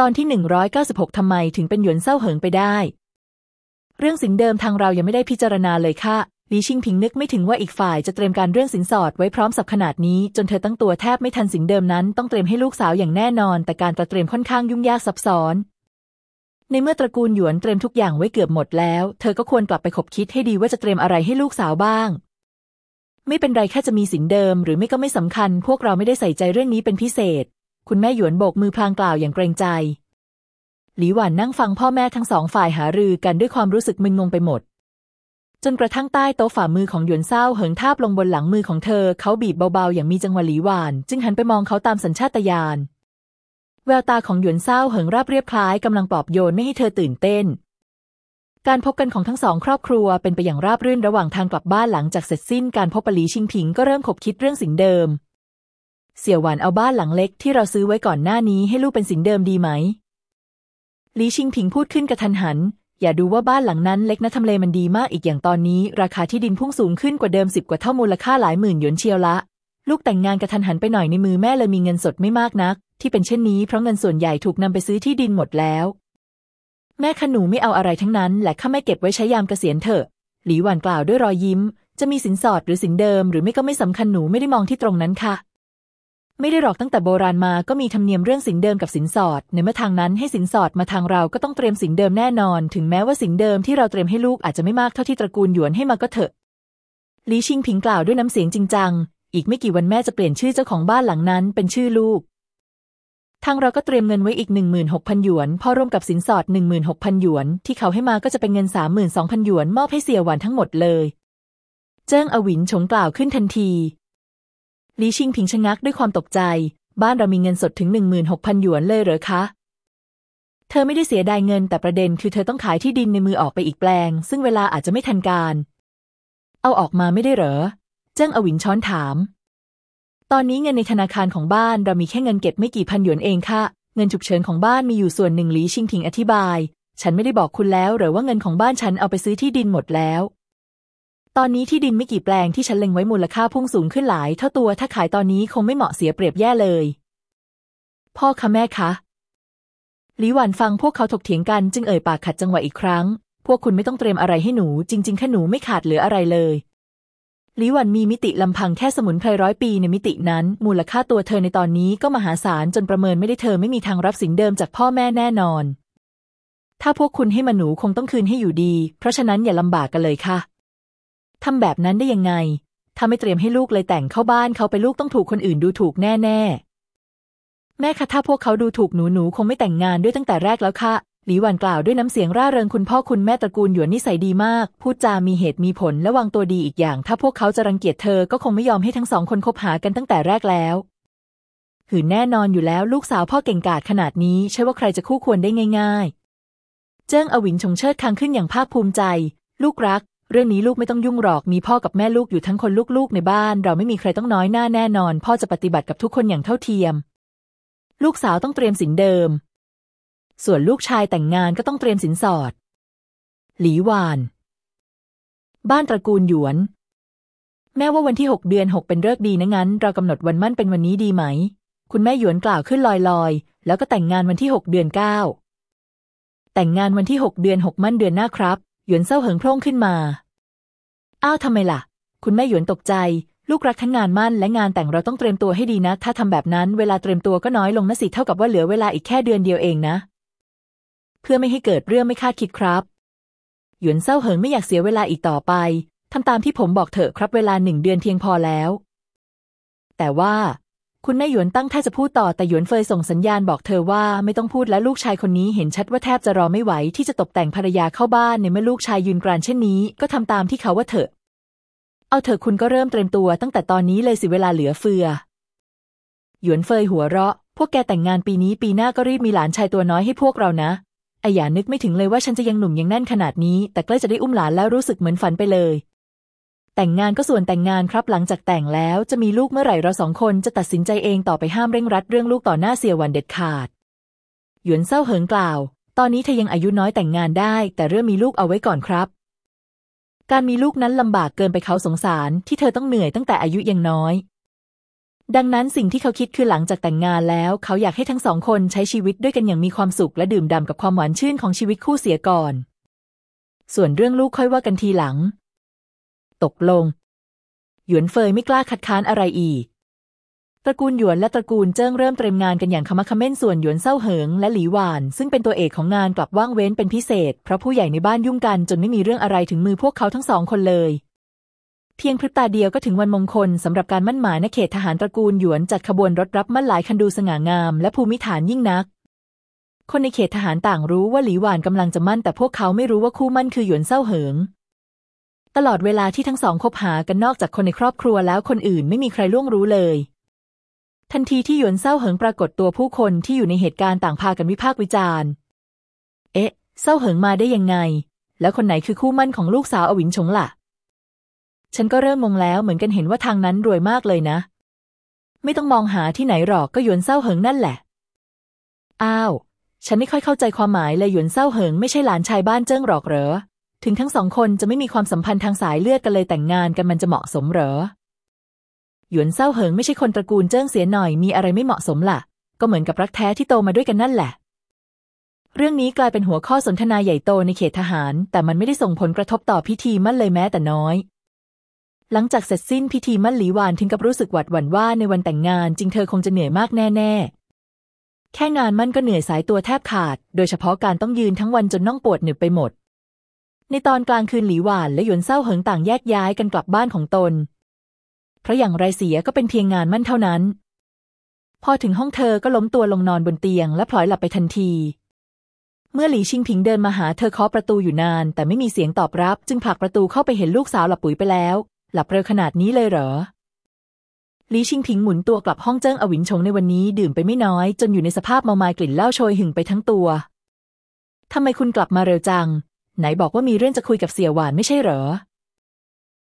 ตอนที่ 196 ทำไมถึงเป็นหยวนเศร้าเหิงไปได้ เรื่องสินเดิมทางเรายังไม่ได้พิจารณาเลยค่ะลีชิงพิงนึกไม่ถึงว่าอีกฝ่ายจะเตรียมการเรื่องสินสอดไว้พร้อมสับขนาดนี้ จนเธอตั้งตัวแทบไม่ทันสินเดิมนั้นต้องเตรียมให้ลูกสาวอย่างแน่นอน แต่การตระเตรียมค่อนข้างยุ่งยากซับซ้อน ในเมื่อตระกูลหยวนเตรียมทุกอย่างไว้เกือบหมดแล้ว เธอก็ควรกลับไปคบคิดให้ดีว่าจะเตรียมอะไรให้ลูกสาวบ้าง ไม่เป็นไรแค่จะมีสินเดิม หรือไม่ก็ไม่สำคัญ พวกเราไม่ได้ใส่ใจเรื่องนี้เป็นพิเศษ คุณแม่หยวนโบกมือพลางกล่าวอย่างเกรงใจ หลีหวันนั่งฟังพ่อแม่ทั้งสองฝ่ายหารือกันด้วยความรู้สึกมึนงงไปหมด จนกระทั่งใต้โต๊ะฝ่ามือของหยวนเศร้าเหิงทาบลงบนหลังมือของเธอ เขาบีบเบาๆอย่างมีจังหวะหลีหวาน จึงหันไปมองเขาตามสัญชาตญาณแววตาของหยวนเศร้าเหิงราบเรียบคล้ายกำลังปลอบโยนไม่ให้เธอตื่นเต้น การพบกันของทั้งสองครอบครัวเป็นไปอย่างราบรื่นระหว่างทางกลับบ้านหลังจากเสร็จสิ้นการพบปลีชิงผิงก็เริ่มขบคิดเรื่องสินเดิม เสี่ยวหวานเอาบ้านหลังเล็กที่เราซื้อไว้ก่อนหน้านี้ให้ลูกเป็นสินเดิมดีไหมหลีชิงผิงพูดขึ้นกระทันหัน อย่าดูว่าบ้านหลังนั้นเล็กนะทำเลมันดีมากอีกอย่างตอนนี้ ราคาที่ดินพุ่งสูงขึ้นกว่าเดิมสิบกว่าเท่ามูลค่าหลายหมื่นหยวนเชียวละ ลูกแต่งงานกระทันหันไปหน่อยในมือแม่เลยมีเงินสดไม่มากนัก ที่เป็นเช่นนี้เพราะเงินส่วนใหญ่ถูกนำไปซื้อที่ดินหมดแล้ว แม่ขนูไม่เอาอะไรทั้งนั้น และข้าไม่เก็บไว้ใช้ยามเกษียณเถอะ หลีหวานกล่าวด้วยรอยยิ้ม จะมีสินสอดหรือสินเดิม หรือไม่ก็ไม่สำคัญหนูไม่ได้มองที่ตรงนั้นค่ะ ไม่ได้หรอกตั้งแต่โบราณมาก็มีธรรมเนียมเรื่องสินเดิมกับสินสอด ในเมื่อทางนั้นให้สินสอดมาทางเราก็ต้องเตรียมสินเดิมแน่นอน ถึงแม้ว่าสินเดิมที่เราเตรียมให้ลูกอาจจะไม่มากเท่าที่ตระกูลหยวนให้มาก็เถอะหลีชิงผิงกล่าวด้วยน้ำเสียงจริงจัง อีกไม่กี่วันแม่จะเปลี่ยนชื่อเจ้าของบ้านหลังนั้นเป็นชื่อลูก ทางเราก็เตรียมเงินไว้อีกหนึ่งหมื่นหกพันหยวน พอรวมกับสินสอดหนึ่งหมื่นหกพันหยวน ที่เขาให้มาก็จะเป็นเงินสามหมื่นสองพันหยวน มอบให้เสี่ยหวานทั้งหมดเลย เจิ้งอวินชงกล่าวขึ้นทันที ลีชิงผิงชะงักด้วยความตกใจ บ้านเรามีเงินสดถึงหนึ่งหมื่นหกพันหยวนเลยเหรอคะ เธอไม่ได้เสียดายเงินแต่ประเด็นคือเธอต้องขายที่ดินในมือออกไปอีกแปลง ซึ่งเวลาอาจจะไม่ทันการ เอาออกมาไม่ได้เหรอ เจิ้งอวินช้อนถาม ตอนนี้เงินในธนาคารของบ้านเรามีแค่เงินเก็บไม่กี่พันหยวนเองค่ะ เงินฉุกเฉินของบ้านมีอยู่ส่วนหนึ่งหลีชิงถิงอธิบาย ฉันไม่ได้บอกคุณแล้วหรือว่าเงินของบ้านฉันเอาไปซื้อที่ดินหมดแล้ว ตอนนี้ที่ดินไม่กี่แปลงที่ฉันเล็งไว้มูลค่าพุ่งสูงขึ้นหลายเท่าตัวถ้าขายตอนนี้คงไม่เหมาะเสียเปรียบแย่เลย พ่อคะแม่คะหลีหวันฟังพวกเขาถกเถียงกันจึงเอ่ยปากขัดจังหวะอีกครั้ง พวกคุณไม่ต้องเตรียมอะไรให้หนู จริงๆแค่หนูไม่ขาดเหลืออะไรเลยหลีหวันมีมิติลำพังแค่สมุนไพรร้อยปีในมิตินั้น มูลค่าตัวเธอในตอนนี้ก็มหาศาลจนประเมินไม่ได้เธอไม่มีทางรับสินเดิมจากพ่อแม่แน่นอน ถ้าพวกคุณให้มาหนูคงต้องคืนให้อยู่ดี เพราะฉะนั้นอย่าลำบากกันเลยค่ะ ทำแบบนั้นได้ยังไง ถ้าไม่เตรียมให้ลูกเลยแต่งเข้าบ้านเขาไปลูกต้องถูกคนอื่นดูถูกแน่แน่แม่คะถ้าพวกเขาดูถูกหนูหนูคงไม่แต่งงานด้วยตั้งแต่แรกแล้วค่ะหลีหวันกล่าวด้วยน้ำเสียงร่าเริงคุณพ่อคุณแม่ตระกูลหยวนนิสัยดีมาก พูดจามีเหตุมีผลและวางตัวดีอีกอย่าง ถ้าพวกเขาจะรังเกียจเธอก็คงไม่ยอมให้ทั้งสองคนคบหากันตั้งแต่แรกแล้วหืนแน่นอนอยู่แล้วลูกสาวพ่อเก่งกาจขนาดนี้ ใช่ว่าใครจะคู่ควรได้ง่าย ๆ เจิ้งอวินชงเชิดคางขึ้นอย่างภาคภูมิใจ ลูกรัก เรื่องนี้ลูกไม่ต้องยุ่งหรอกมีพ่อกับแม่ลูกอยู่ทั้งคนลูกๆในบ้าน เราไม่มีใครต้องน้อยหน้าแน่นอน พ่อจะปฏิบัติกับทุกคนอย่างเท่าเทียม ลูกสาวต้องเตรียมสินเดิม ส่วนลูกชายแต่งงานก็ต้องเตรียมสินสอด หลีหวาน บ้านตระกูลหยวน แม้ว่าวันที่หกเดือนหกเป็นเลิกดีนะงั้น เรากำหนดวันมั่นเป็นวันนี้ดีไหม คุณแม่หยวนกล่าวขึ้นลอยๆ แล้วก็แต่งงานวันที่หกเดือนเก้าแต่งงานวันที่หกเดือนหกมั่นเดือนหน้าครับ หยวนเศร้าเหิงโพร่งขึ้นมา อ้าวทำไมล่ะ คุณแม่หยวนตกใจ ลูกรักทั้งงานมั่นและงานแต่งเราต้องเตรียมตัวให้ดีนะ ถ้าทำแบบนั้นเวลาเตรียมตัวก็น้อยลงนะสิเท่ากับว่าเหลือเวลาอีกแค่เดือนเดียวเองนะ เพื่อไม่ให้เกิดเรื่องไม่คาดคิดครับ หยวนเศร้าเหิงไม่อยากเสียเวลาอีกต่อไปทำตามที่ผมบอกเถอะครับเวลาหนึ่งเดือนเพียงพอแล้ว แต่ว่า คุณแม่หยวนตั้งท่าจะพูดต่อแต่หยวนเฟยส่งสัญญาณบอกเธอว่าไม่ต้องพูดและลูกชายคนนี้เห็นชัดว่าแทบจะรอไม่ไหวที่จะตกแต่งภรรยาเข้าบ้านในเมื่อลูกชายยืนกรานเช่นนี้ ก็ทำตามที่เขาว่าเถอะ เอาเถอะคุณก็เริ่มเตรียมตัวตั้งแต่ตอนนี้เลยสิเวลาเหลือเฟือ หยวนเฟยหัวเราะ พวกแกแต่งงานปีนี้ปีหน้าก็รีบมีหลานชายตัวน้อยให้พวกเรานะไอหยานึกไม่ถึงเลยว่าฉันจะยังหนุ่มยังแน่นขนาดนี้ แต่ใกล้จะได้อุ้มหลานแล้วรู้สึกเหมือนฝันไปเลย แต่งงานก็ส่วนแต่งงานครับหลังจากแต่งแล้วจะมีลูกเมื่อไหร่เราสองคนจะตัดสินใจเองต่อไปห้ามเร่งรัดเรื่องลูกต่อหน้าเสียวันเด็ดขาด หยวนเศร้าเหิงกล่าว ตอนนี้เธอยังอายุน้อยแต่งงานได้ แต่เรื่องมีลูกเอาไว้ก่อนครับ การมีลูกนั้นลำบากเกินไปเขาสงสาร ที่เธอต้องเหนื่อยตั้งแต่อายุยังน้อย ดังนั้นสิ่งที่เขาคิดคือหลังจากแต่งงานแล้ว เขาอยากให้ทั้งสองคนใช้ชีวิตด้วยกันอย่างมีความสุขและดื่มด่ำกับความหวานชื่นของชีวิตคู่เสียก่อน ส่วนเรื่องลูกค่อยว่ากันทีหลัง ตกลง หยวนเฟยไม่กล้าคัดค้านอะไรอีก ตระกูลหยวนและตระกูลเจิ้งเริ่มเตรียมงานกันอย่างขมักขม้นส่วนหยวนเศร้าเหิงและหลีหวาน ซึ่งเป็นตัวเอกของงานกลับว่างเว้นเป็นพิเศษ เพราะผู้ใหญ่ในบ้านยุ่งกันจนไม่มีเรื่องอะไรถึงมือพวกเขาทั้งสองคนเลยเพียงพริบตาเดียวก็ถึงวันมงคลสำหรับการมั่นหมายณเขตทหารตระกูลหยวนจัดขบวนรถรับมั่นหลายคันดูสง่างาม และภูมิฐานยิ่งนัก คนในเขตทหารต่างรู้ว่าหลีหวานกำลังจะมั่นแต่พวกเขาไม่รู้ว่าคู่มั่นคือหยวนเศร้าเหิง ตลอดเวลาที่ทั้งสองคบหากันนอกจากคนในครอบครัวแล้วคนอื่นไม่มีใครล่วงรู้เลย ทันทีที่หยวนเศร้าเหิงปรากฏตัวผู้คนที่อยู่ในเหตุการณ์ต่างพากันวิพากษ์วิจารณ์ เอ๊ะ เศร้าเหิงมาได้ยังไง แล้วคนไหนคือคู่มั่นของลูกสาวอวินชงล่ะ ฉันก็เริ่มมองแล้วเหมือนกันเห็นว่าทางนั้นรวยมากเลยนะ ไม่ต้องมองหาที่ไหนหรอกก็หยวนเศร้าเหิงนั่นแหละ อ้าว ฉันไม่ค่อยเข้าใจความหมายเลยหยวนเศร้าเหิงไม่ใช่หลานชายบ้านเจิ้งหรอกเหรอ ถึงทั้งสองคนจะไม่มีความสัมพันธ์ทางสายเลือดกันเลยแต่งงานกันมันจะเหมาะสมเหรอ หยวนเศร้าเหิงไม่ใช่คนตระกูลเจิ้งเสียหน่อยมีอะไรไม่เหมาะสมล่ะ ก็เหมือนกับรักแท้ที่โตมาด้วยกันนั่นแหละ เรื่องนี้กลายเป็นหัวข้อสนทนาใหญ่โตในเขตทหาร แต่มันไม่ได้ส่งผลกระทบต่อพิธีมั่นเลยแม้แต่น้อย หลังจากเสร็จสิ้นพิธีมั่นหลีหวานถึงกับรู้สึกหวาดหวั่นว่าในวันแต่งงานจริงเธอคงจะเหนื่อยมากแน่ๆแค่งานมั่นก็เหนื่อยสายตัวแทบขาด โดยเฉพาะการต้องยืนทั้งวันจนน่องปวดหนึบไปหมด ในตอนกลางคืนหลีหวานและหยวนเศร้าเหิงต่างแยกย้ายกันกลับบ้านของตน เพราะอย่างไรเสียก็เป็นเพียงงานมั่นเท่านั้น พอถึงห้องเธอก็ล้มตัวลงนอนบนเตียงและพลอยหลับไปทันที เมื่อหลีชิงผิงเดินมาหาเธอเคาะประตูอยู่นาน แต่ไม่มีเสียงตอบรับ จึงผลักประตูเข้าไปเห็นลูกสาวหลับปุ๋ยไปแล้ว หลับเร็วขนาดนี้เลยเหรอหลีชิงผิงหมุนตัวกลับห้องเจิ้งอวินชงในวันนี้ดื่มไปไม่น้อย จนอยู่ในสภาพเมามายกลิ่นเหล้าโชยหึงไปทั้งตัวทำไมคุณกลับมาเร็วจัง ไหนบอกว่ามีเรื่องจะคุยกับเสี่ยหวานไม่ใช่เหรอ